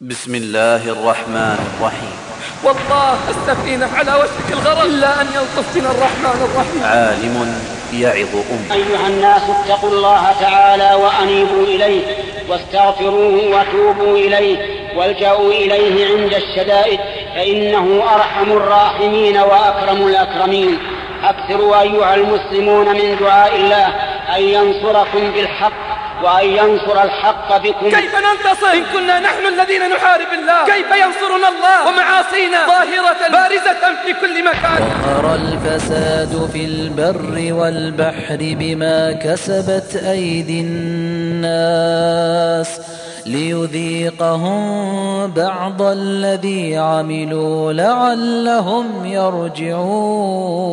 بسم الله الرحمن الرحيم. والله السفينة على وشك الغرق. إلا أن يلطف بنا الرحمن الرحيم. عالم يعظ أم أيها الناس اتقوا الله تعالى وأنيبوا إليه واستغفروه وتوبوا إليه والجأوا إليه عند الشدائد فإنه أرحم الراحمين وأكرم الأكرمين. أكثروا أيها المسلمون من دعاء الله أن ينصركم بالحق وأن ينصر الحق بكم. كيف ننتصر؟ إن كنا نحن الذين نحارب الله. كيف ينصرنا الله؟ ومعاصينا. ظاهرة. بارزة في كل مكان. ظهر الفساد في البر والبحر بما كسبت أيدي الناس. ليذيقهم بعض الذي عملوا لعلهم يرجعون.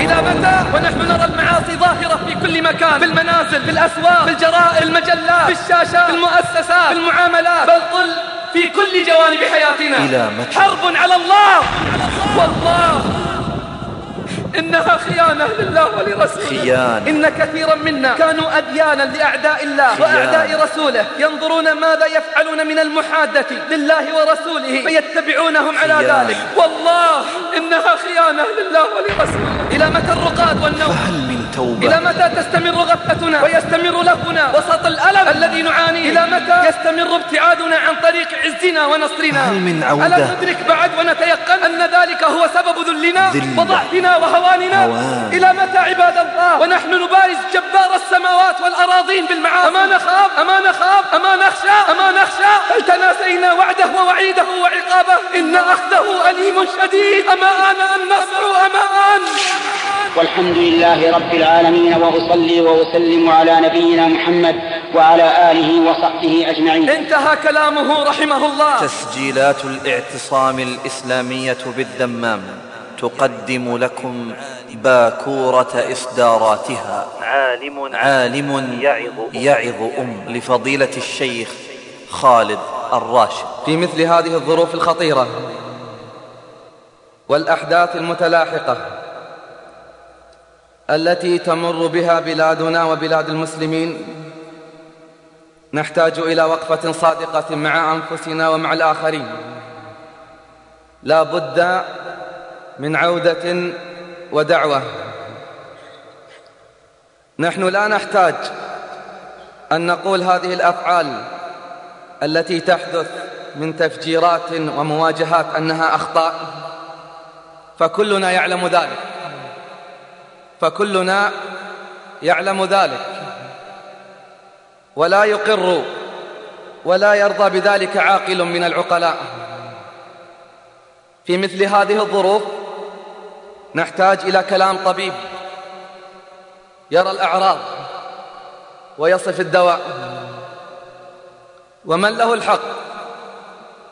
إلى متى ونحن نرى المعاصي ظاهرة في كل مكان في المنازل في الأسواق في الجرائد في المجلات في الشاشات في المؤسسات في المعاملات بل في كل جوانب حياتنا. إلى متى؟ حرب على الله. والله إنها خيانة لله ولرسوله خيانة. إن كثيرا منا كانوا أديانا لأعداء الله خيانة. وأعداء رسوله ينظرون ماذا يفعلون من المحادة لله ورسوله فيتبعونهم على. ذلك والله إنها خيانة لله ولرسوله إلى متى الرقاد والنوم فهل من توبة إلى متى تستمر غفلتنا ويستمر لهنا وسط الألم الذي نعانيه إلى متى يستمر ابتعادنا عن طريق عزنا ونصرنا هل من عودة؟ ألا ندرك بعد ونتيقن أن ذلك هو سبب ذلنا. وضعفنا وهواننا. هوان. إلى متى عباد الله؟ ونحن نبارز جبار السماوات والأراضين بالمعاصي. أما نخاف أما نخاف أما نخشى أما نخشى. هل تناسينا وعده ووعيده وعقابه؟ إن أخذه أليم شديد. أما آن أن نصبر أما آن. والحمد لله رب العالمين وأصلي وأسلم على نبينا محمد وعلى آله وصحبه أجمعين. انتهى كلامه رحمه الله. تسجيلات الاعتصام الإسلامية بالدمام. تقدم لكم باكورة إصداراتها. عالم عالم يعظ يعظ أم لفضيلة الشيخ خالد الراشد. في مثل هذه الظروف الخطيرة والأحداث المتلاحقة التي تمر بها بلادنا وبلاد المسلمين نحتاج إلى وقفة صادقة مع أنفسنا ومع الآخرين. لا بد من عودة ودعوة. نحن لا نحتاج أن نقول هذه الأفعال التي تحدث من تفجيرات ومواجهات أنها أخطاء. فكلنا يعلم ذلك. فكلنا يعلم ذلك. ولا يقر ولا يرضى بذلك عاقل من العقلاء. في مثل هذه الظروف نحتاج إلى كلام طبيب يرى الأعراض ويصف الدواء. ومن له الحق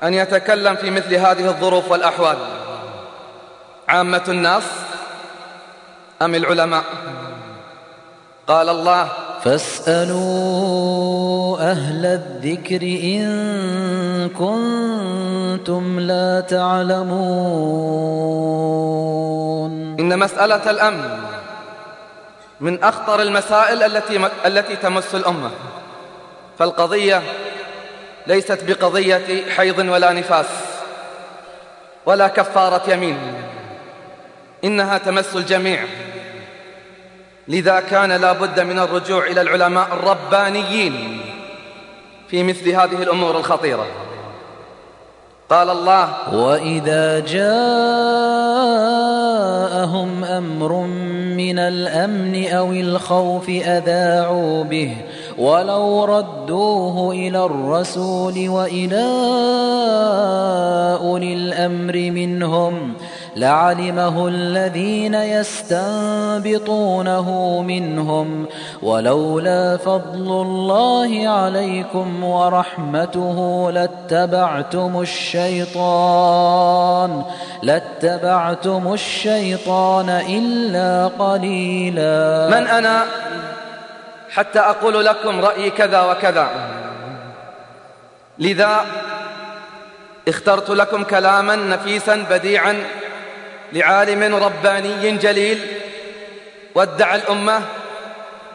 أن يتكلم في مثل هذه الظروف والأحوال؟ عامة الناس أم العلماء؟ قال الله فاسألوا أهل الذكر إن كنتم لا تعلمون. إن مسألة الأمن من أخطر المسائل التي التي تمس الأمة. فالقضية ليست بقضية حيض ولا نفاس ولا كفارة يمين. إنها تمس الجميع. لذا كان لا بد من الرجوع إلى العلماء الربانيين في مثل هذه الأمور الخطيرة. قال الله وإذا جاءهم أمر من الأمن أو الخوف أذاعوا به ولو ردوه إلى الرسول وإلى أولي الأمر منهم لعلمه الذين يستنبطونه منهم ولولا فضل الله عليكم ورحمته لاتبعتم الشيطان لاتبعتم الشيطان إلا قليلا. من أنا؟ حتى أقول لكم رأيي كذا وكذا. لذا اخترت لكم كلاما نفيسا بديعا لعالم رباني جليل. ودع الأمة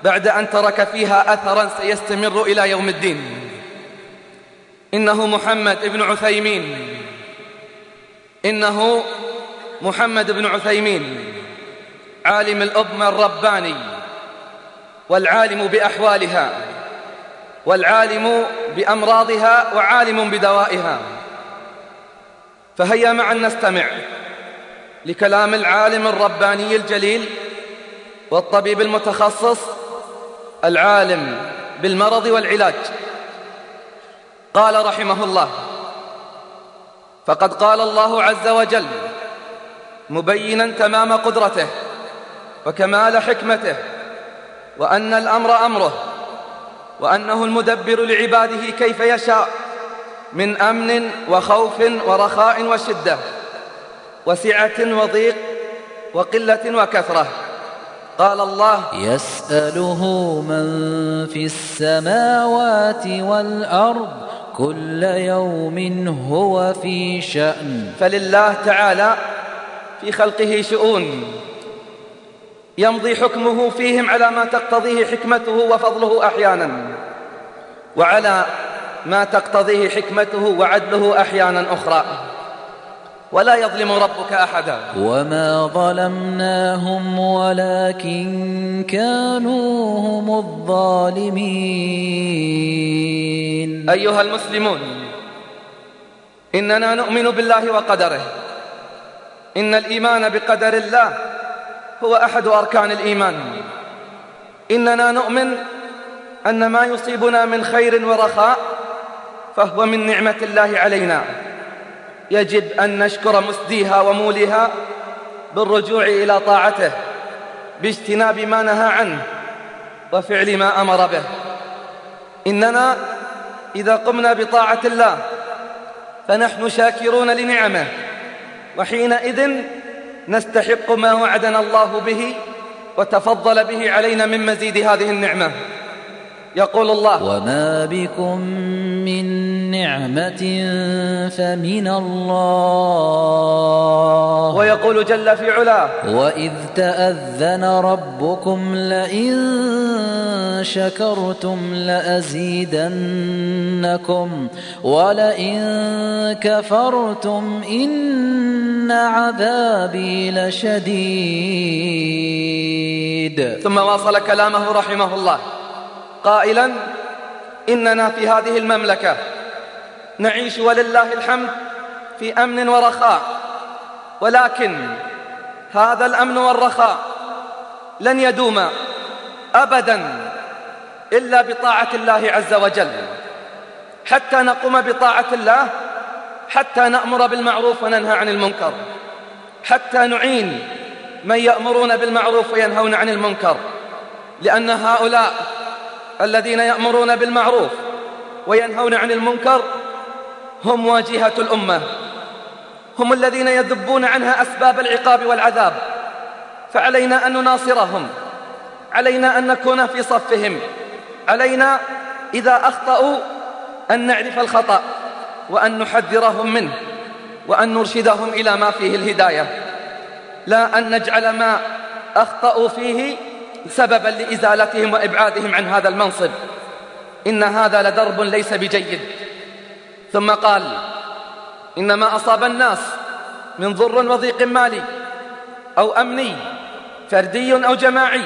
بعد أن ترك فيها أثرا سيستمر إلى يوم الدين. إنه محمد بن عثيمين. إنه محمد بن عثيمين. عالم الأمة الرباني. والعالم بأحوالها. والعالم بأمراضها. وعالم بدوائها. فهيا معا نستمع. لكلام العالم الرباني الجليل والطبيب المتخصص العالم بالمرض والعلاج. قال رحمه الله فقد قال الله عز وجل مبينا تمام قدرته وكمال حكمته وأن الأمر أمره وأنه المدبر لعباده كيف يشاء من أمن وخوف ورخاء وشدة. وسعة وضيق وقلة وكثرة. قال الله يسأله من في السماوات والأرض كل يوم هو في شأن. فلله تعالى في خلقه شؤون. يمضي حكمه فيهم على ما تقتضيه حكمته وفضله أحيانا. وعلى ما تقتضيه حكمته وعدله أحيانا أخرى. ولا يظلم ربك أحدا. وما ظلمناهم ولكن كانوا هم الظالمين. أيها المسلمون إننا نؤمن بالله وقدره. إن الإيمان بقدر الله هو أحد أركان الإيمان. إننا نؤمن أن ما يصيبنا من خير ورخاء فهو من نعمة الله علينا. يجب أن نشكر مسديها وموليها بالرجوع إلى طاعته باجتناب ما نهى عنه وفعل ما أمر به. إننا إذا قمنا بطاعة الله فنحن شاكرون لنعمه وحينئذ نستحق ما وعدنا الله به وتفضل به علينا من مزيد هذه النعمة. يقول الله. وما بكم من نعمة فمن الله ويقول جل في علاه. وإذ تأذن ربكم لئن شكرتم لأزيدنكم ولئن كفرتم إن عذابي لشديد. ثم واصل كلامه رحمه الله. قائلا إننا في هذه المملكة. نعيش ولله الحمد في أمن ورخاء. ولكن هذا الأمن والرخاء لن يدوم أبدا إلا بطاعة الله عز وجل. حتى نقوم بطاعة الله حتى نأمر بالمعروف وننهى عن المنكر. حتى نعين من يأمرون بالمعروف وينهون عن المنكر. لأن هؤلاء الذين يأمرون بالمعروف وينهون عن المنكر هم واجهة الأمة. هم الذين يذبون عنها أسباب العقاب والعذاب. فعلينا أن نناصرهم. علينا أن نكون في صفهم. علينا إذا أخطأوا أن نعرف الخطأ وأن نحذرهم منه وأن نرشدهم إلى ما فيه الهداية. لا أن نجعل ما أخطأوا فيه سببا لإزالتهم وإبعادهم عن هذا المنصب. إن هذا لدرب ليس بجيد. ثم قال إن ما أصاب الناس من ضر وضيق مالي أو أمني فردي أو جماعي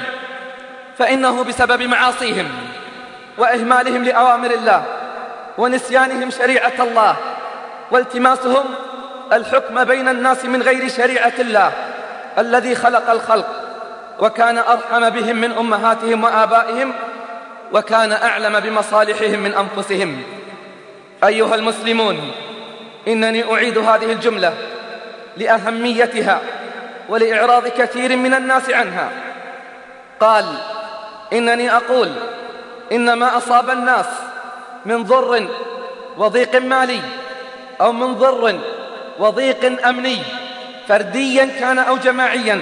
فإنه بسبب معاصيهم وإهمالهم لأوامر الله ونسيانهم شريعة الله والتماسهم الحكم بين الناس من غير شريعة الله الذي خلق الخلق. وكان أرحم بهم من أمهاتهم وآبائهم وكان أعلم بمصالحهم من أنفسهم. أيها المسلمون إنني أعيد هذه الجملة لأهميتها ولإعراض كثير من الناس عنها. قال إنني أقول إن ما أصاب الناس من ضر وضيق مالي أو من ضر وضيق أمني فرديا كان أو جماعيا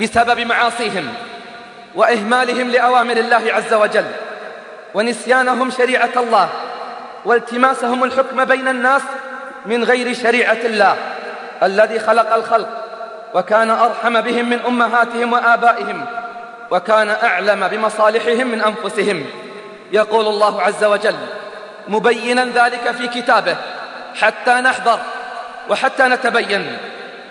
بسبب معاصيهم وإهمالهم لأوامر الله عز وجل ونسيانهم شريعة الله والتماسهم الحكم بين الناس من غير شريعة الله الذي خلق الخلق وكان أرحم بهم من أمهاتهم وآبائهم وكان أعلم بمصالحهم من أنفسهم. يقول الله عز وجل مبينا ذلك في كتابه حتى نحذر وحتى نتبين.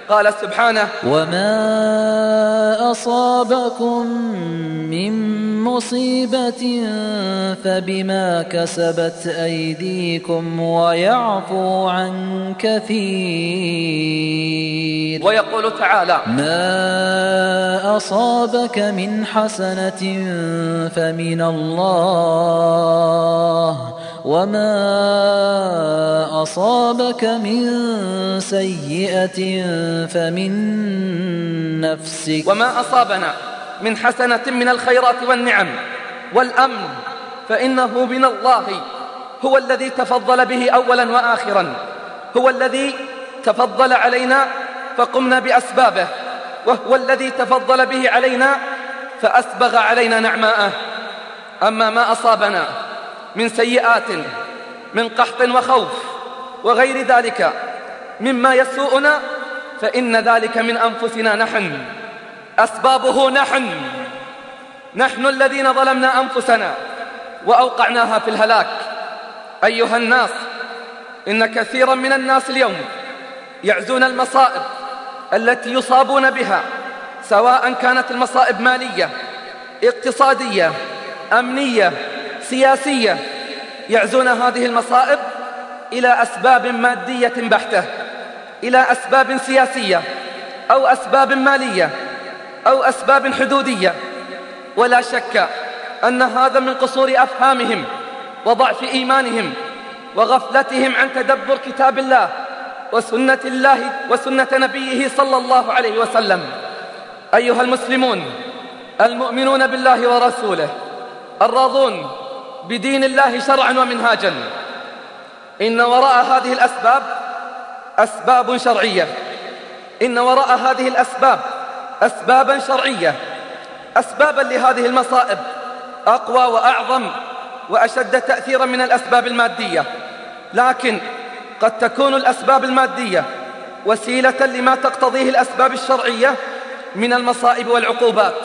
قال سبحانه وما أصابكم من مصيبة فبما كسبت أيديكم ويعفو عن كثير ويقول تعالى ما أصابك من حسنة فمن الله وما أصابك من سيئة فمن نفسك وما أصابنا من حسنة من الخيرات والنعم والأمن فإنه من الله هو الذي تفضل به أولا وآخرا. هو الذي تفضل علينا فقمنا بأسبابه. وهو الذي تفضل به علينا فأسبغ علينا نعماءه. أما ما أصابنا من سيئات من قحط وخوف وغير ذلك. مما يسوءنا فإن ذلك من أنفسنا نحن. أسبابه نحن. نحن الذين ظلمنا أنفسنا وأوقعناها في الهلاك. أيها الناس إن كثيرا من الناس اليوم يعزون المصائب التي يصابون بها سواء كانت المصائب مالية اقتصادية أمنية سياسية يعزون هذه المصائب إلى أسباب مادية بحتة إلى أسباب سياسية أو أسباب مالية أو أسباب حدودية. ولا شك أن هذا من قصور أفهامهم وضعف إيمانهم وغفلتهم عن تدبر كتاب الله وسنة الله وسنة نبيه صلى الله عليه وسلم. أيها المسلمون المؤمنون بالله ورسوله الراضون بدين الله شرعا ومنهاجا. إن وراء هذه الأسباب أسباب شرعية. إن وراء هذه الأسباب أسبابا شرعية. أسبابا لهذه المصائب. أقوى وأعظم وأشد تأثيرا من الأسباب المادية. لكن قد تكون الأسباب المادية وسيلة لما تقتضيه الأسباب الشرعية من المصائب والعقوبات.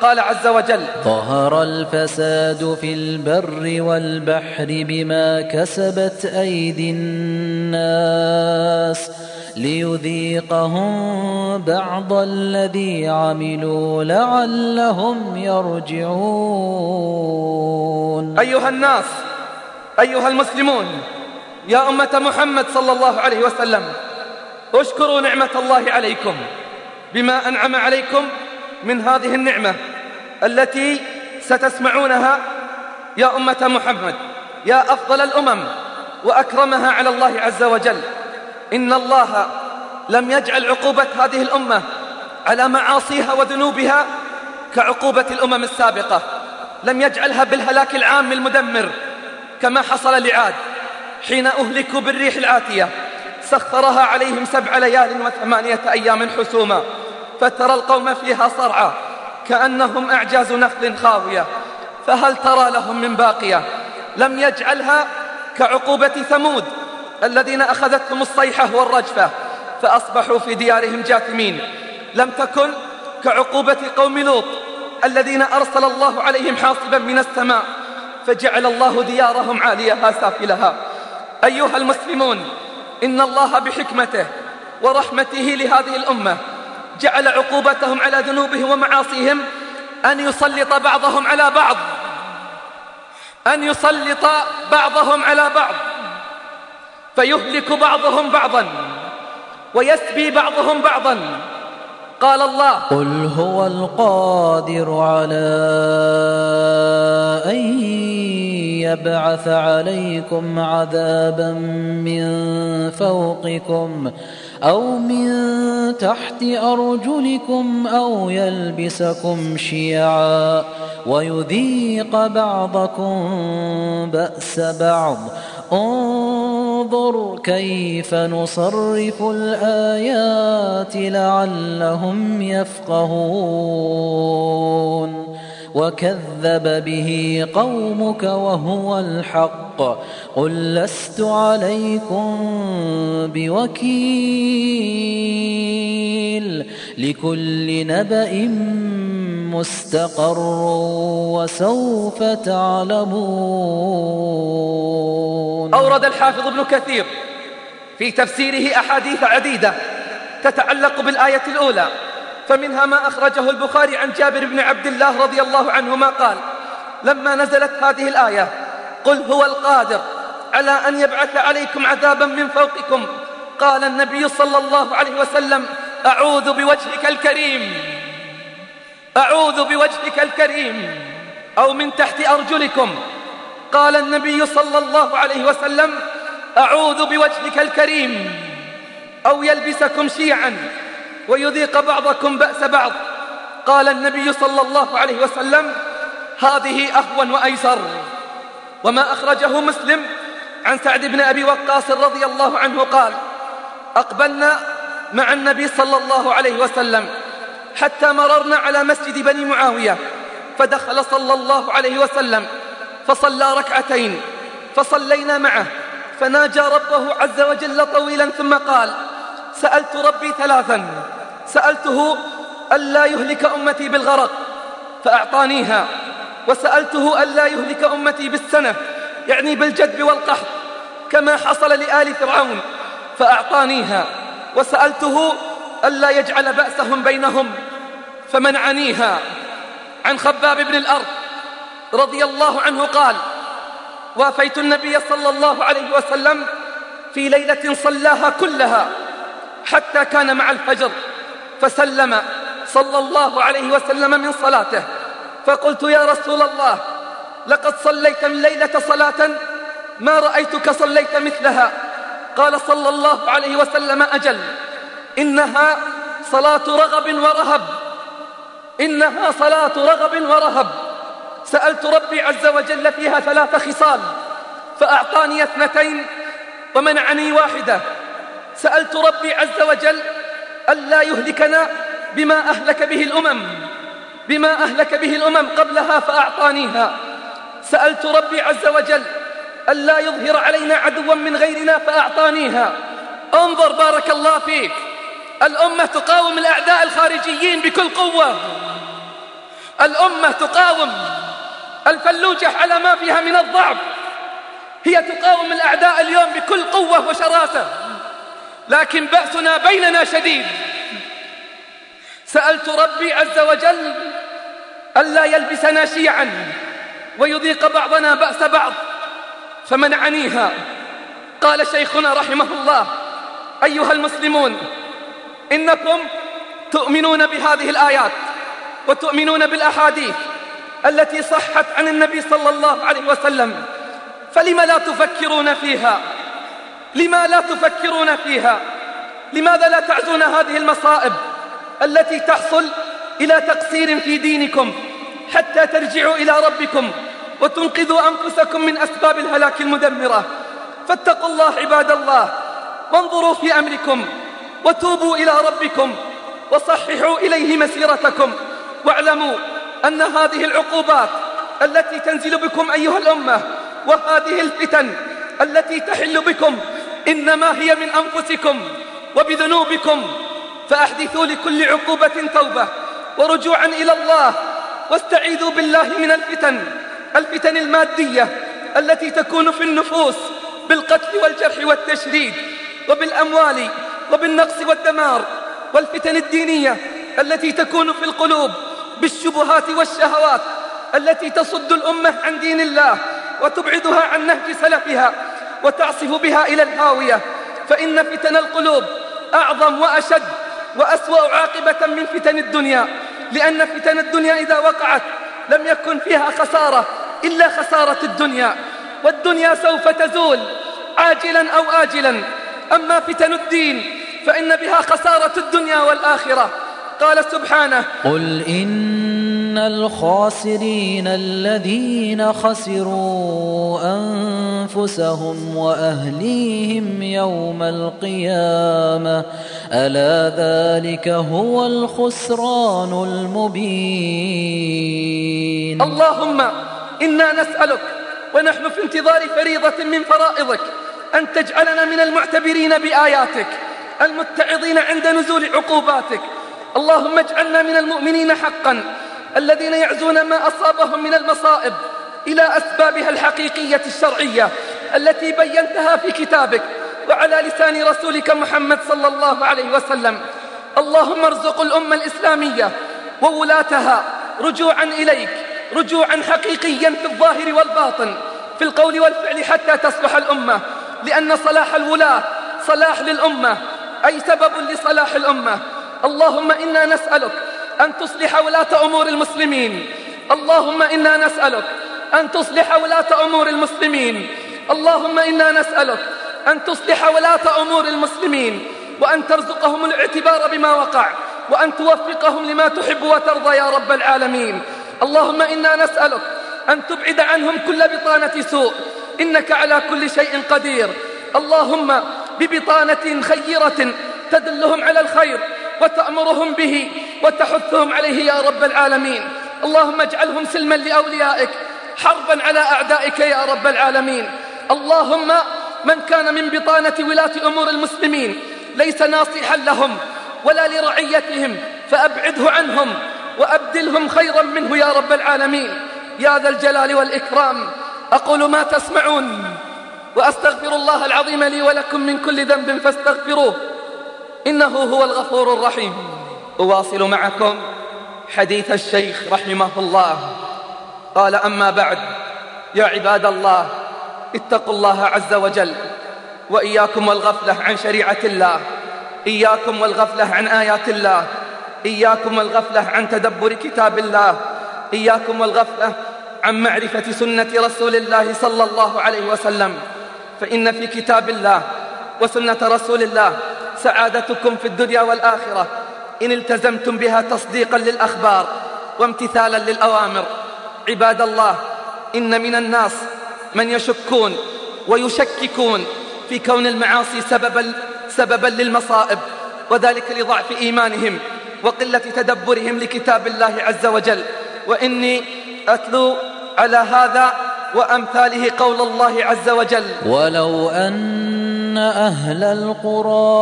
قال عز وجل ظهر الفساد في البر والبحر بما كسبت أيدي الناس ليذيقهم بعض الذي عملوا لعلهم يرجعون. أيها الناس أيها المسلمون يا أمة محمد صلى الله عليه وسلم اشكروا نعمة الله عليكم بما أنعم عليكم من هذه النعمة التي ستسمعونها يا أمة محمد يا أفضل الأمم وأكرمها على الله عز وجل. إن الله لم يجعل عقوبة هذه الأمة على معاصيها وذنوبها كعقوبة الأمم السابقة. لم يجعلها بالهلاك العام المدمر كما حصل لعاد حين أهلكوا بالريح العاتية سخرها عليهم سبع ليال وثمانية أيام حسوما. فترى القوم فيها صرعى كأنهم أعجاز نخل خاوية. فهل ترى لهم من باقية؟ لم يجعلها كعقوبة ثمود الذين أخذتهم الصيحة والرجفة فأصبحوا في ديارهم جاثمين. لم تكن كعقوبة قوم لوط الذين أرسل الله عليهم حاصبا من السماء فجعل الله ديارهم عاليها سافلها. أيها المسلمون إن الله بحكمته ورحمته لهذه الأمة جعل عقوبتهم على ذنوبهم ومعاصيهم أن يسلط بعضهم على بعض. أن يسلط بعضهم على بعض. فيهلك بعضهم بعضا. ويسبي بعضهم بعضا. قال الله قل هو القادر على أن يبعث عليكم عذابا من فوقكم. أو من تحت أرجلكم أو يلبسكم شيعا ويذيق بعضكم بأس بعض. انظر كيف نصرف الآيات لعلهم يفقهون. وكذب به قومك وهو الحق. قل لست عليكم بوكيل لكل نبأ مستقر وسوف تعلمون. أورد الحافظ ابن كثير في تفسيره أحاديث عديدة تتعلق بالآية الأولى. فمنها ما أخرجه البخاري عن جابر بن عبد الله رضي الله عنهما قال لما نزلت هذه الآية قل هو القادر على أن يبعث عليكم عذابا من فوقكم. قال النبي صلى الله عليه وسلم أعوذ بوجهك الكريم أعوذ بوجهك الكريم أو من تحت أرجلكم. قال النبي صلى الله عليه وسلم أعوذ بوجهك الكريم أو يلبسكم شيعا. ويذيق بعضكم بأس بعض. قال النبي صلى الله عليه وسلم هذه أهون وأيسر. وما أخرجه مسلم عن سعد بن أبي وقاص رضي الله عنه قال أقبلنا مع النبي صلى الله عليه وسلم حتى مررنا على مسجد بني معاوية فدخل صلى الله عليه وسلم فصلى ركعتين فصلينا معه فناجى ربه عز وجل طويلا ثم قال سألت ربي ثلاثا. سألته ألا يهلك أمتي بالغرق فأعطانيها. وسألته ألا يهلك أمتي بالسنة يعني بالجدب والقحط كما حصل لآل فرعون فأعطانيها. وسألته ألا يجعل بأسهم بينهم فمنعنيها. عن خباب بن الأرض رضي الله عنه قال وافيت النبي صلى الله عليه وسلم في ليلة صلاها كلها حتى كان مع الفجر فسلم صلى الله عليه وسلم من صلاته. فقلت يا رسول الله لقد صليت من ليلة صلاة ما رأيتك صليت مثلها. قال صلى الله عليه وسلم أجل إنها صلاة رغب ورهب. إنها صلاة رغب ورهب. سألت ربي عز وجل فيها ثلاث خصال فأعطاني اثنتين ومنعني واحدة. سألت ربي عز وجل ألا يهلكنا بما أهلك به الأمم بما أهلك به الأمم قبلها فأعطانيها. سألت ربي عز وجل ألا يظهر علينا عدوا من غيرنا فأعطانيها. انظر بارك الله فيك الأمة تقاوم الأعداء الخارجيين بكل قوة. الأمة تقاوم الفلوجة على ما فيها من الضعف. هي تقاوم الأعداء اليوم بكل قوة وشراسة. لكن بأسنا بيننا شديد. سألت ربي عز وجل ألا يلبسنا شيعا ويذيق بعضنا بأس بعض فمنعنيها. قال شيخنا رحمه الله أيها المسلمون إنكم تؤمنون بهذه الآيات وتؤمنون بالأحاديث التي صحت عن النبي صلى الله عليه وسلم فلم لا تفكرون فيها؟ لما لا تفكرون فيها؟ لماذا لا تعزون هذه المصائب التي تحصل إلى تقصير في دينكم حتى ترجعوا إلى ربكم وتنقذوا أنفسكم من أسباب الهلاك المدمرة؟ فاتقوا الله عباد الله. وانظروا في أمركم وتوبوا إلى ربكم وصححوا إليه مسيرتكم. واعلموا أن هذه العقوبات التي تنزل بكم أيها الأمة وهذه الفتن التي تحل بكم إنما هي من أنفسكم وبذنوبكم فأحدثوا لكل عقوبة توبة ورجوعا إلى الله واستعيذوا بالله من الفتن الفتن المادية التي تكون في النفوس بالقتل والجرح والتشريد وبالأموال وبالنقص والدمار والفتن الدينية التي تكون في القلوب بالشبهات والشهوات التي تصد الأمة عن دين الله وتبعدها عن نهج سلفها وتعصف بها إلى الهاوية فإن فتن القلوب أعظم وأشد وأسوأ عاقبة من فتن الدنيا. لأن فتن الدنيا إذا وقعت لم يكن فيها خسارة إلا خسارة الدنيا. والدنيا سوف تزول عاجلا أو آجلا. أما فتن الدين فإن بها خسارة الدنيا والآخرة. قال سبحانه قل الخاسرين الذين خسروا أنفسهم وأهليهم يوم القيامة. ألا ذلك هو الخسران المبين. اللهم إنا نسألك ونحن في انتظار فريضة من فرائضك أن تجعلنا من المعتبرين بآياتك المتعظين عند نزول عقوباتك. اللهم اجعلنا من المؤمنين حقا. الذين يعزون ما أصابهم من المصائب إلى أسبابها الحقيقية الشرعية التي بينتها في كتابك وعلى لسان رسولك محمد صلى الله عليه وسلم. اللهم ارزق الأمة الإسلامية وولاتها رجوعا إليك رجوعا حقيقيا في الظاهر والباطن في القول والفعل حتى تصلح الأمة لأن صلاح الولاة صلاح للأمة أي سبب لصلاح الأمة. اللهم إنا نسألك أن تصلح ولاة أمور المسلمين. اللهم إنا نسألك أن تصلح ولاة أمور المسلمين. اللهم إنا نسألك أن تصلح ولاة أمور المسلمين. وأن ترزقهم الاعتبار بما وقع. وأن توفقهم لما تحب وترضى يا رب العالمين. اللهم إنا نسألك أن تبعد عنهم كل بطانة سوء. إنك على كل شيء قدير. اللهم ببطانة خيرة تدلهم على الخير وتأمرهم به. وتحثهم عليه يا رب العالمين. اللهم اجعلهم سلما لأوليائك حربا على أعدائك يا رب العالمين. اللهم من كان من بطانة ولاة أمور المسلمين ليس ناصحا لهم ولا لرعيتهم فأبعده عنهم وأبدلهم خيرا منه يا رب العالمين. يا ذا الجلال والإكرام أقول ما تسمعون وأستغفر الله العظيم لي ولكم من كل ذنب فاستغفروه إنه هو الغفور الرحيم. أواصل معكم حديث الشيخ رحمه الله. قال أما بعد يا عباد الله اتقوا الله عز وجل وإياكم والغفلة عن شريعة الله إياكم والغفلة عن آيات الله إياكم والغفلة عن تدبر كتاب الله إياكم والغفلة عن معرفة سنة رسول الله صلى الله عليه وسلم. فإن في كتاب الله وسنة رسول الله سعادتكم في الدنيا والآخرة. إن التزمتم بها تصديقا للأخبار وامتثالا للأوامر. عباد الله إن من الناس من يشكون ويشككون في كون المعاصي سببا, سببا للمصائب وذلك لضعف إيمانهم وقلة تدبرهم لكتاب الله عز وجل. وإني أتلو على هذا وأمثاله قول الله عز وجل. ولو أن أهل القرى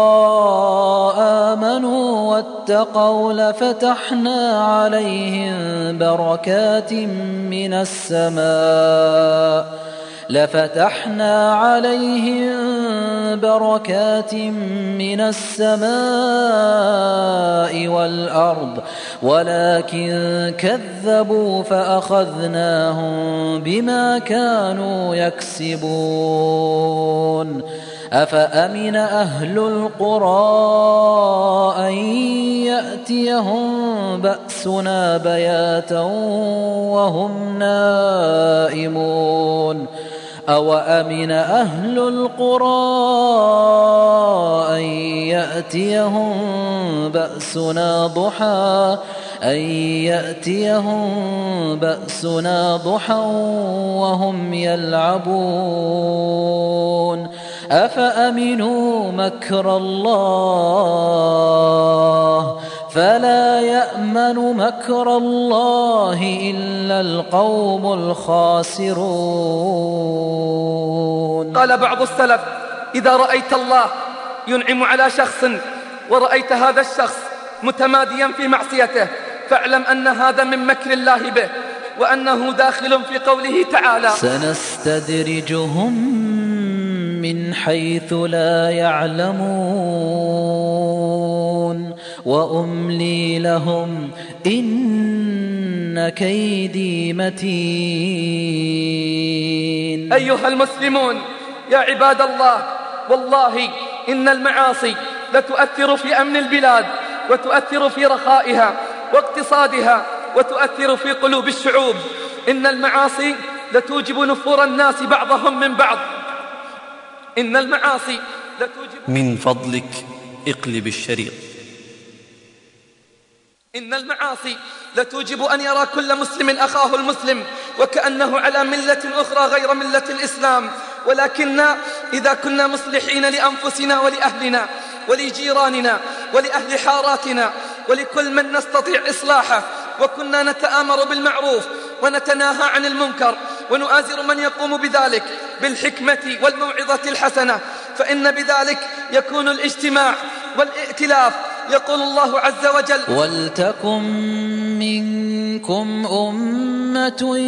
آمنوا واتقوا لفتحنا عليهم بركات من السماء لفتحنا عليهم بركات من السماء والأرض ولكن كذبوا فأخذناهم بما كانوا يكسبون. أفأمن أهل القرى أن يأتيهم بأسنا بياتا وهم نائمون؟ أوأمن أهل القرى أن يأتيهم بأسنا ضحى أن يأتيهم بأسنا ضحى وهم يلعبون أفأمنوا مكر الله فلا يأمن مكر الله إلا القوم الخاسرون. قال بعض السلف إذا رأيت الله ينعم على شخص ورأيت هذا الشخص متماديا في معصيته فاعلم أن هذا من مكر الله به وأنه داخل في قوله تعالى سنستدرجهم حيث لا يعلمون وأملي لهم إن كيدي متين. أيها المسلمون يا عباد الله والله إن المعاصي لتؤثر في أمن البلاد وتؤثر في رخائها واقتصادها وتؤثر في قلوب الشعوب. إن المعاصي لتوجب نفور الناس بعضهم من بعض. إن المعاصي لتوجب من فضلك اقلب الشريط. إن المعاصي لتوجب أن يرى كل مسلم أخاه المسلم وكأنه على ملة أخرى غير ملة الإسلام. ولكن إذا كنا مصلحين لأنفسنا ولأهلنا ولجيراننا ولأهل حاراتنا ولكل من نستطيع إصلاحه وكنا نتآمر بالمعروف ونتناهى عن المنكر ونؤازر من يقوم بذلك بالحكمة والموعظة الحسنة. فإن بذلك يكون الاجتماع والائتلاف يقول الله عز وجل ولتكن منكم أمة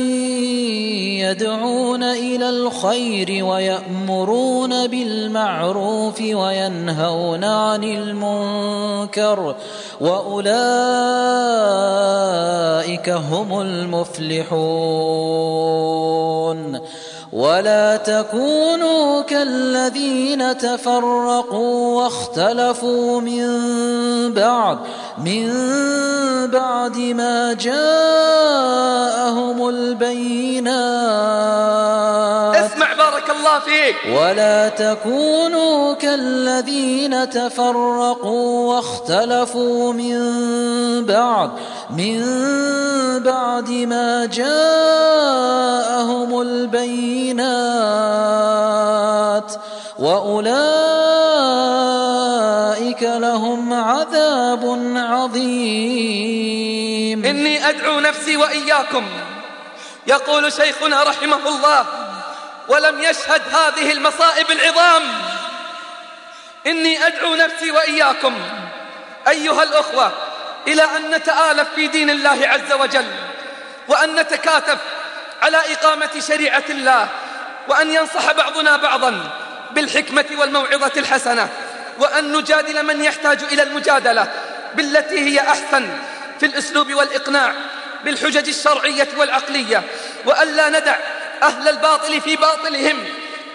يدعون إلى الخير ويأمرون بالمعروف وينهون عن المنكر وأولئك هم المفلحون. ولا تكونوا كالذين تفرقوا واختلفوا من بعد من بعد ما جاءهم البينات. اسمع بارك الله فيك. ولا تكونوا كالذين تفرقوا واختلفوا من بعد من بعد ما جاءهم البينات. وأولئك لهم عذاب عظيم. إني أدعو نفسي وإياكم. يقول شيخنا رحمه الله ولم يشهد هذه المصائب العظام. إني أدعو نفسي وإياكم أيها الأخوة إلى أن نتآلف في دين الله عز وجل وأن نتكاتف على إقامة شريعة الله وأن ينصح بعضنا بعضا بالحكمة والموعظة الحسنة وأن نجادل من يحتاج إلى المجادلة بالتي هي أحسن في الأسلوب والإقناع بالحجج الشرعية والعقلية وألا ندع أهل الباطل في باطلهم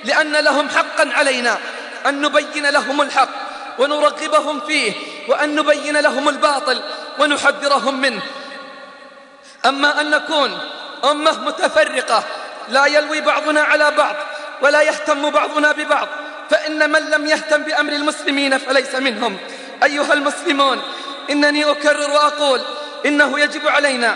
لأن لهم حقا علينا أن نبين لهم الحق ونرغبهم فيه وأن نبين لهم الباطل ونحذرهم منه. أما أن نكون أمة متفرقة لا يلوي بعضنا على بعض ولا يهتم بعضنا ببعض فإن من لم يهتم بأمر المسلمين فليس منهم. أيها المسلمون إنني أكرر وأقول إنه يجب علينا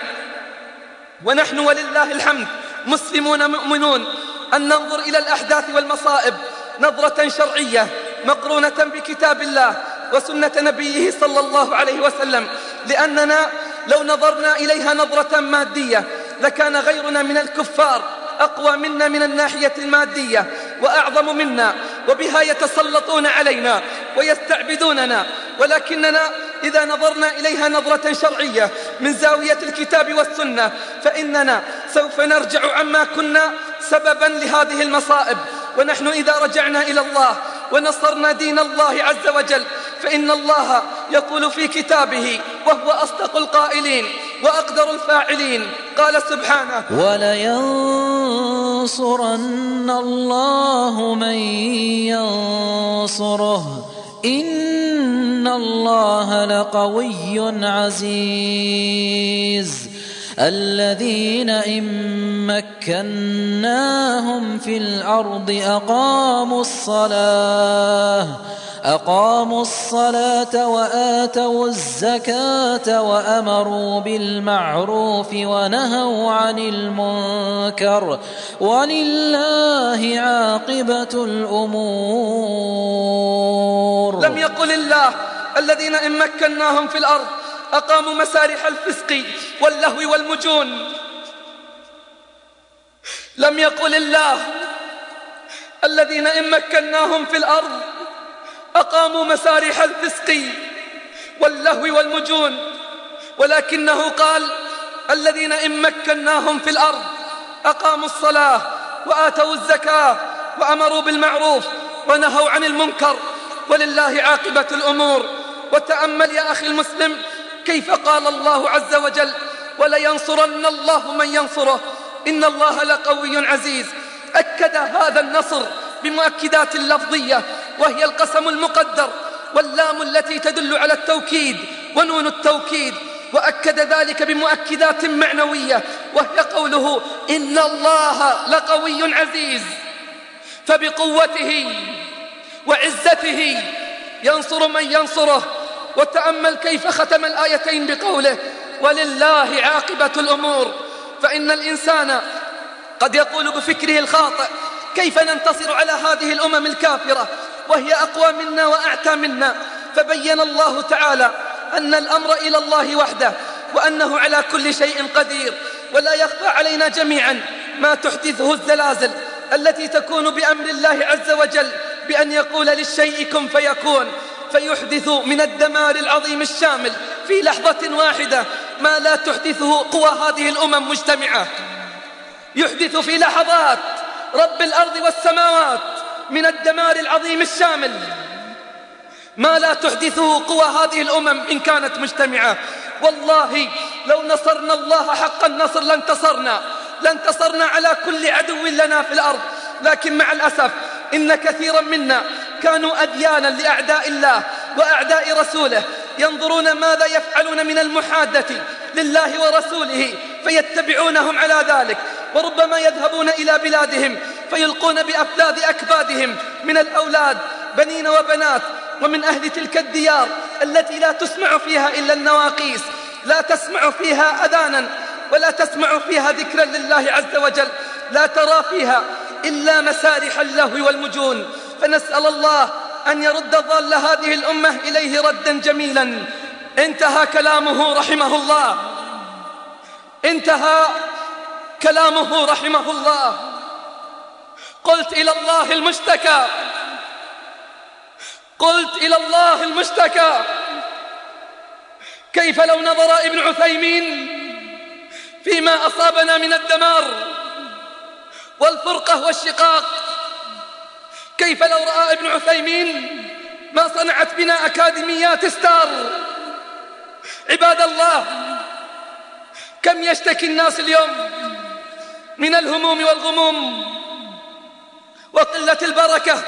ونحن ولله الحمد مسلمون مؤمنون أن ننظر إلى الأحداث والمصائب نظرة شرعية مقرونة بكتاب الله وسنة نبيه صلى الله عليه وسلم لأننا لو نظرنا إليها نظرة مادية لكان غيرنا من الكفار. أقوى منا من الناحية المادية وأعظم منا وبها يتسلطون علينا ويستعبدوننا. ولكننا إذا نظرنا إليها نظرة شرعية من زاوية الكتاب والسنة فإننا سوف نرجع عما كنا سببا لهذه المصائب. ونحن إذا رجعنا إلى الله ونصرنا دين الله عز وجل فإن الله يقول في كتابه وهو أصدق القائلين وأقدر الفاعلين. قال سبحانه. ولينصرن الله من ينصره. إن الله لقوي عزيز. الذين إن مكناهم في الأرض أقاموا الصلاة. أقاموا الصلاة وآتوا الزكاة وأمروا بالمعروف ونهوا عن المنكر ولله عاقبة الأمور. لم يقل الله الذين إن مكناهم في الأرض أقاموا مسارح الفسق واللهو والمجون. لم يقل الله الذين إن مكناهم في الأرض أقاموا مسارح الفسق واللهو والمجون ولكنه قال الذين إن مكناهم في الأرض أقاموا الصلاة وآتوا الزكاة وأمروا بالمعروف ونهوا عن المنكر ولله عاقبة الأمور. وتأمل يا أخي المسلم كيف قال الله عز وجل ولينصرن الله من ينصره إن الله لقوي عزيز أكد هذا النصر بمؤكدات لفظية وهي القسم المقدر واللام التي تدل على التوكيد ونون التوكيد وأكد ذلك بمؤكدات معنوية وهي قوله إن الله لقوي عزيز فبقوته وعزته ينصر من ينصره وتأمل كيف ختم الآيتين بقوله ولله عاقبة الأمور فإن الإنسان قد يقول بفكره الخاطئ كيف ننتصر على هذه الأمم الكافرة؟ وهي أقوى منا وأعتى منا. فبين الله تعالى أن الأمر إلى الله وحده وأنه على كل شيء قدير. ولا يخفى علينا جميعا ما تحدثه الزلازل التي تكون بأمر الله عز وجل بأن يقول للشيء كن فيكون فيحدث من الدمار العظيم الشامل في لحظة واحدة ما لا تحدثه قوى هذه الأمم مجتمعة. يحدث في لحظات رب الأرض والسماوات من الدمار العظيم الشامل. ما لا تحدثه قوى هذه الأمم إن كانت مجتمعة. والله لو نصرنا الله حق النصر لانتصرنا. لانتصرنا على كل عدو لنا في الأرض. لكن مع الأسف إن كثيرا منا كانوا أديانا لأعداء الله وأعداء رسوله ينظرون ماذا يفعلون من المحادة لله ورسوله فيتبعونهم على ذلك. وربما يذهبون إلى بلادهم فيلقون بأفلاد أكبادهم من الأولاد بنين وبنات ومن أهل تلك الديار التي لا تسمع فيها إلا النواقيس لا تسمع فيها أذانا ولا تسمع فيها ذكرا لله عز وجل لا ترى فيها إلا مسارح اللهو والمجون. فنسأل الله أن يرد ضال هذه الأمة إليه ردا جميلا. انتهى كلامه رحمه الله. انتهى كلامه رحمه الله قلت إلى الله المشتكى. قلت إلى الله المشتكى. كيف لو نظر ابن عثيمين فيما أصابنا من الدمار والفرقة والشقاق؟ كيف لو رأى ابن عثيمين ما صنعت بنا أكاديميات ستار؟ عباد الله كم يشتكي الناس اليوم؟ من الهموم والغموم وقلة البركة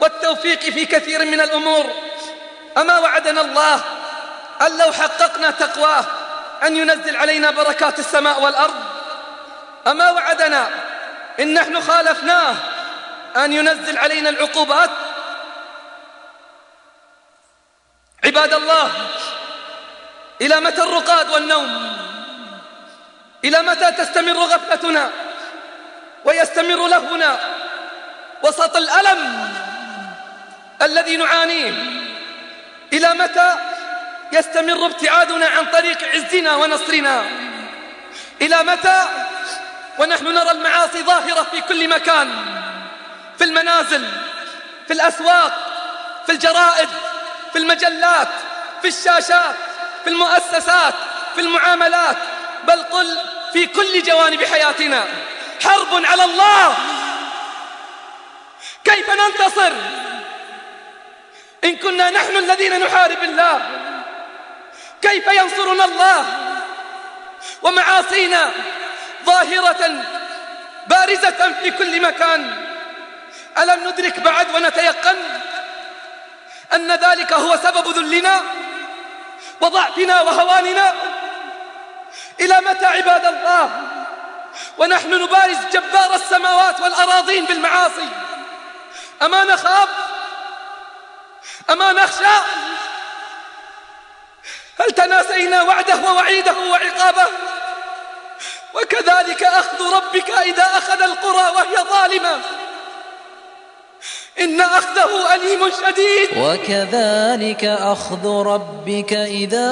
والتوفيق في كثير من الأمور. أما وعدنا الله أن لو حققنا تقواه أن ينزل علينا بركات السماء والأرض. أما وعدنا إن نحن خالفناه أن ينزل علينا العقوبات. عباد الله إلى متى الرقاد والنوم؟ إلى متى تستمر غفلتنا ويستمر لهنا وسط الألم الذي نعانيه؟ إلى متى يستمر ابتعادنا عن طريق عزنا ونصرنا؟ إلى متى ونحن نرى المعاصي ظاهرة في كل مكان؟ في المنازل في الأسواق في الجرائد في المجلات في الشاشات في المؤسسات في المعاملات بل قل في كل جوانب حياتنا حرب على الله. كيف ننتصر؟ إن كنا نحن الذين نحارب الله كيف ينصرنا الله؟ ومعاصينا ظاهرة بارزة في كل مكان. ألم ندرك بعد ونتيقن أن ذلك هو سبب ذلنا؟ وضعفنا وهواننا؟ إلى متى عباد الله؟ ونحن نبارز جبار السماوات والأراضين بالمعاصي. أما نخاف؟ أما نخشى؟ هل تناسينا وعده ووعيده وعقابه؟ وكذلك أخذ ربك إذا أخذ القرى وهي ظالمة. إن أخذه أليم شديد. وكذلك أخذ ربك إذا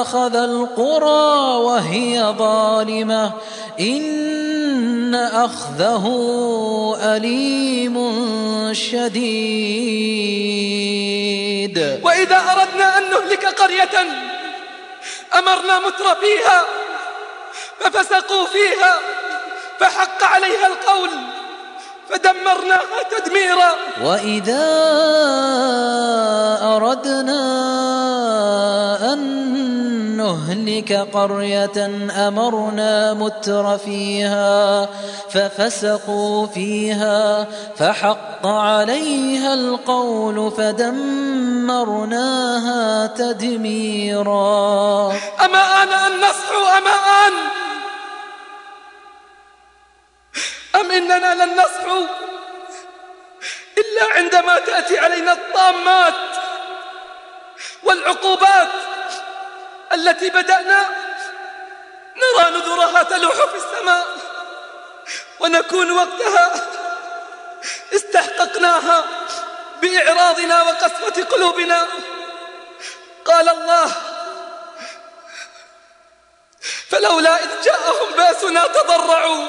أخذ القرى وهي ظالمة. إن أخذه أليم شديد. وإذا أردنا أن نهلك قرية أمرنا متر فيها ففسقوا فيها فحق عليها القول. فدمرناها تدميرا. وإذا أردنا أن نهلك قرية أمرنا متر فيها ففسقوا فيها فحق عليها القول فدمرناها تدميرا. أما آن أن نصحو أما آن أم إننا لن نصحو إلا عندما تأتي علينا الطامات والعقوبات التي بدأنا نرى نذرها تلوح في السماء ونكون وقتها استحققناها بإعراضنا وقسوة قلوبنا. قال الله فلولا إذ جاءهم بأسنا تضرعوا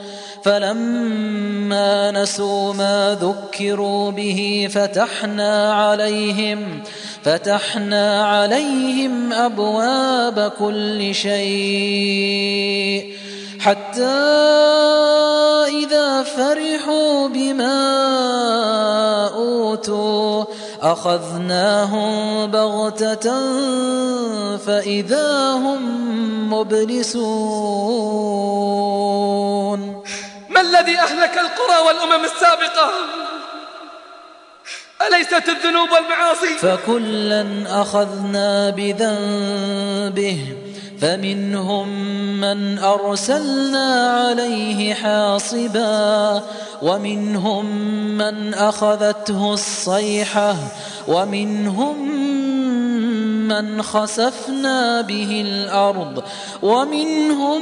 فلما نسوا ما ذكروا به فتحنا عليهم فتحنا عليهم أبواب كل شيء. حتى إذا فرحوا بما أوتوا أخذناهم بغتة فإذا هم مبلسون. ما الذي أهلك القرى والأمم السابقة؟ أليست الذنوب والمعاصي؟ فكلا أخذنا بذنبه فمنهم من أرسلنا عليه حاصبا ومنهم من أخذته الصيحة ومنهم من خسفنا به الأرض ومنهم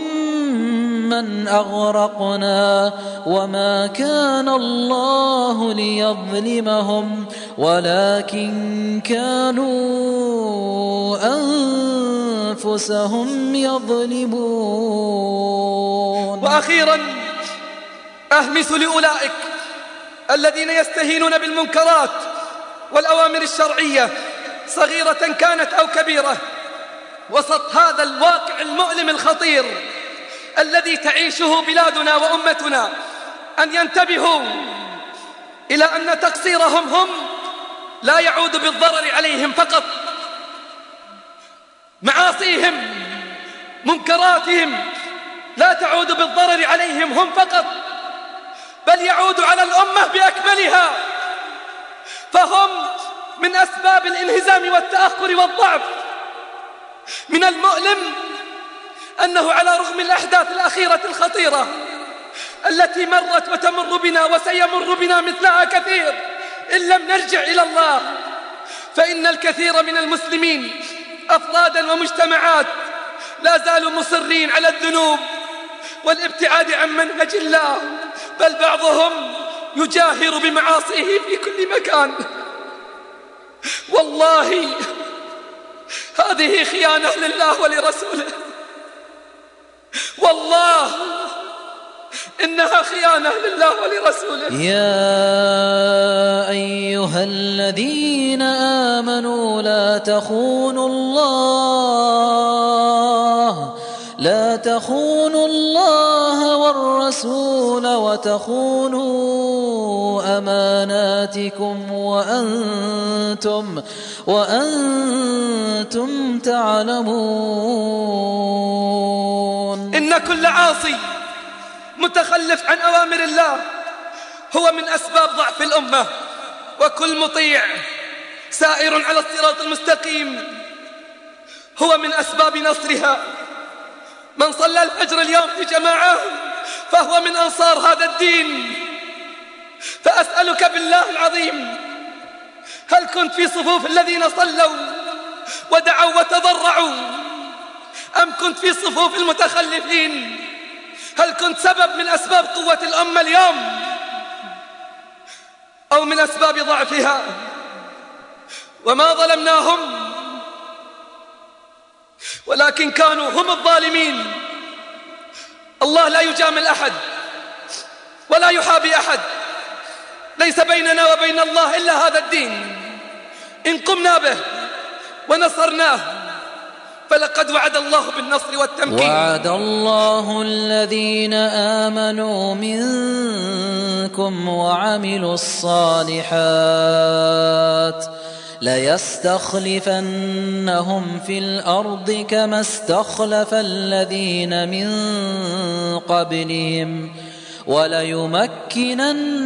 من أغرقنا وما كان الله ليظلمهم ولكن كانوا أنفسهم يظلمون. وأخيرا أهمس لأولئك الذين يستهينون بالمنكرات والأوامر الشرعية صغيرة كانت أو كبيرة وسط هذا الواقع المؤلم الخطير. الذي تعيشه بلادنا وأمتنا أن ينتبهوا إلى أن تقصيرهم هم لا يعود بالضرر عليهم فقط. معاصيهم منكراتهم لا تعود بالضرر عليهم هم فقط بل يعود على الأمة بأكملها. فهم من أسباب الانهزام والتأخر والضعف من المؤلم أنه على رغم الأحداث الأخيرة الخطيرة التي مرت وتمر بنا وسيمر بنا مثلها كثير إن لم نرجع إلى الله فإن الكثير من المسلمين أفرادا ومجتمعات لا زالوا مصرين على الذنوب والابتعاد عن منهج الله بل بعضهم يجاهر بمعاصيه في كل مكان. والله هذه خيانة لله ولرسوله. والله إنها خيانة لله ولرسوله. يا أيها الذين آمنوا لا تخونوا الله. لا تخونوا الله والرسول وتخونوا أماناتكم وأنتم وأنتم تعلمون. كل عاصي متخلف عن أوامر الله هو من أسباب ضعف الأمة وكل مطيع سائر على الصراط المستقيم هو من أسباب نصرها. من صلى الفجر اليوم في جماعة فهو من أنصار هذا الدين. فأسألك بالله العظيم هل كنت في صفوف الذين صلوا ودعوا وتضرعوا أم كنت في صفوف المتخلفين؟ هل كنت سبب من أسباب قوة الأمة اليوم؟ أو من أسباب ضعفها؟ وما ظلمناهم؟ ولكن كانوا هم الظالمين. الله لا يجامل أحد ولا يحابي أحد. ليس بيننا وبين الله إلا هذا الدين. إن قمنا به ونصرناه فلقد وعد الله بالنصر والتمكين. وعد الله الذين آمنوا منكم وعملوا الصالحات ليستخلفنهم في الأرض كما استخلف الذين من قبلهم وليمكنن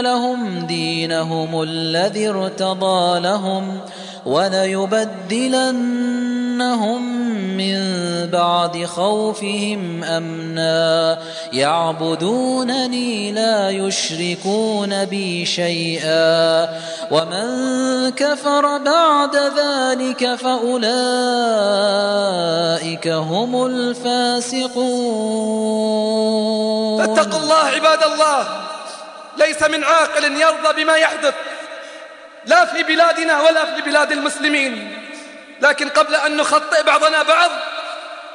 لهم دينهم الذي ارتضى لهم وليبدلنهم من بعد خوفهم أمنا. يعبدونني لا يشركون بي شيئا. ومن كفر بعد ذلك فأولئك هم الفاسقون. فاتقوا الله عباد الله. ليس من عاقل يرضى بما يحدث. لا في بلادنا ولا في بلاد المسلمين. لكن قبل أن نخطئ بعضنا بعض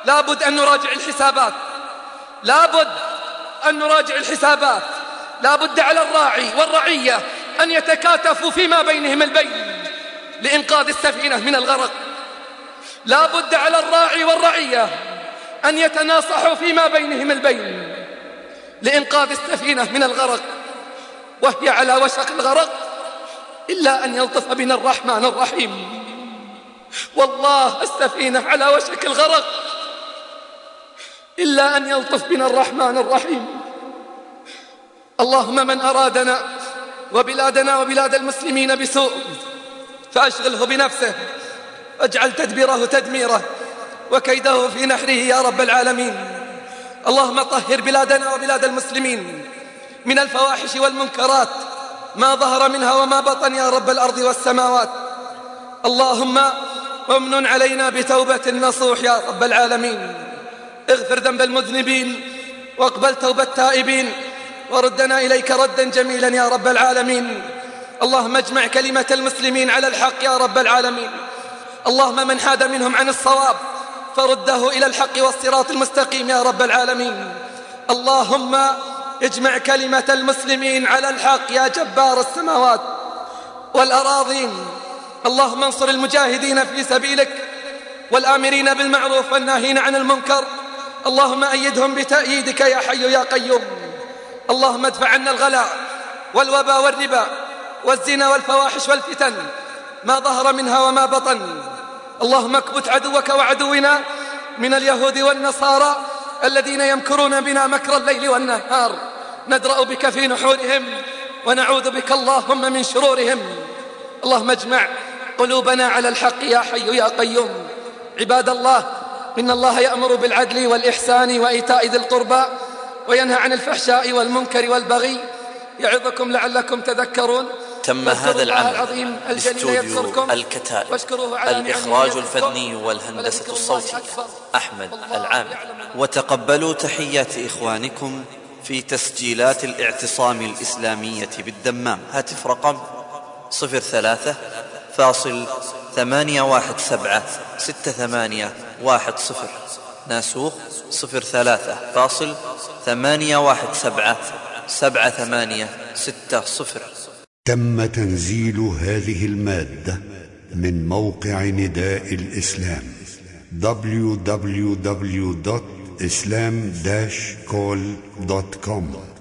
لابد أن نراجع الحسابات. لابد أن نراجع الحسابات. لابد على الراعي والرعية أن يتكاتفوا فيما بينهم البين لإنقاذ السفينة من الغرق. لابد على الراعي والرعية أن يتناصحوا فيما بينهم البين لإنقاذ السفينة من الغرق. وهي على وشك الغرق. إلا أن يلطف بنا الرحمن الرحيم. والله السفينة على وشك الغرق. إلا أن يلطف بنا الرحمن الرحيم. اللهم من أرادنا وبلادنا وبلاد المسلمين بسوء فأشغله بنفسه. أجعل تدبيره تدميره وكيده في نحره يا رب العالمين. اللهم طهر بلادنا وبلاد المسلمين من الفواحش والمنكرات ما ظهر منها وما بطن يا رب الأرض والسماوات. اللهم امن علينا بتوبة نصوح يا رب العالمين. اغفر ذنب المذنبين واقبل توبة التائبين. وردنا إليك ردا جميلا يا رب العالمين. اللهم اجمع كلمة المسلمين على الحق يا رب العالمين. اللهم من حاد منهم عن الصواب فرده إلى الحق والصراط المستقيم يا رب العالمين. اللهم اجمع كلمة المسلمين على الحق يا جبار السماوات والأراضين. اللهم انصر المجاهدين في سبيلك والآمرين بالمعروف والناهين عن المنكر. اللهم أيدهم بتأييدك يا حي يا قيوم. اللهم ادفع عنا الغلاء والوبا والربا والزنا والفواحش والفتن ما ظهر منها وما بطن. اللهم اكبت عدوك وعدونا من اليهود والنصارى الذين يمكرون بنا مكر الليل والنهار. ندرأ بك في نحورهم ونعوذ بك اللهم من شرورهم. اللهم اجمع قلوبنا على الحق يا حي يا قيوم. عباد الله إن الله يأمر بالعدل والإحسان وإيتاء ذي القربى وينهى عن الفحشاء والمنكر والبغي يعظكم لعلكم تذكرون. تم هذا العمل استوديو الكتائب الإخراج الفني والهندسة الصوتية أحمد العامر. وتقبلوا تحيات إخوانكم في تسجيلات الاعتصام الإسلامية بالدمام. هاتف رقم صفر ثلاثة فاصل ثمانية واحد سبعة ستة ثمانية واحد صفر. ناسوخ صفر ثلاثة فاصل ثمانية واحد سبعة سبعة ثمانية ستة صفر. تم تنزيل هذه المادة من موقع نداء الإسلام islam-call.com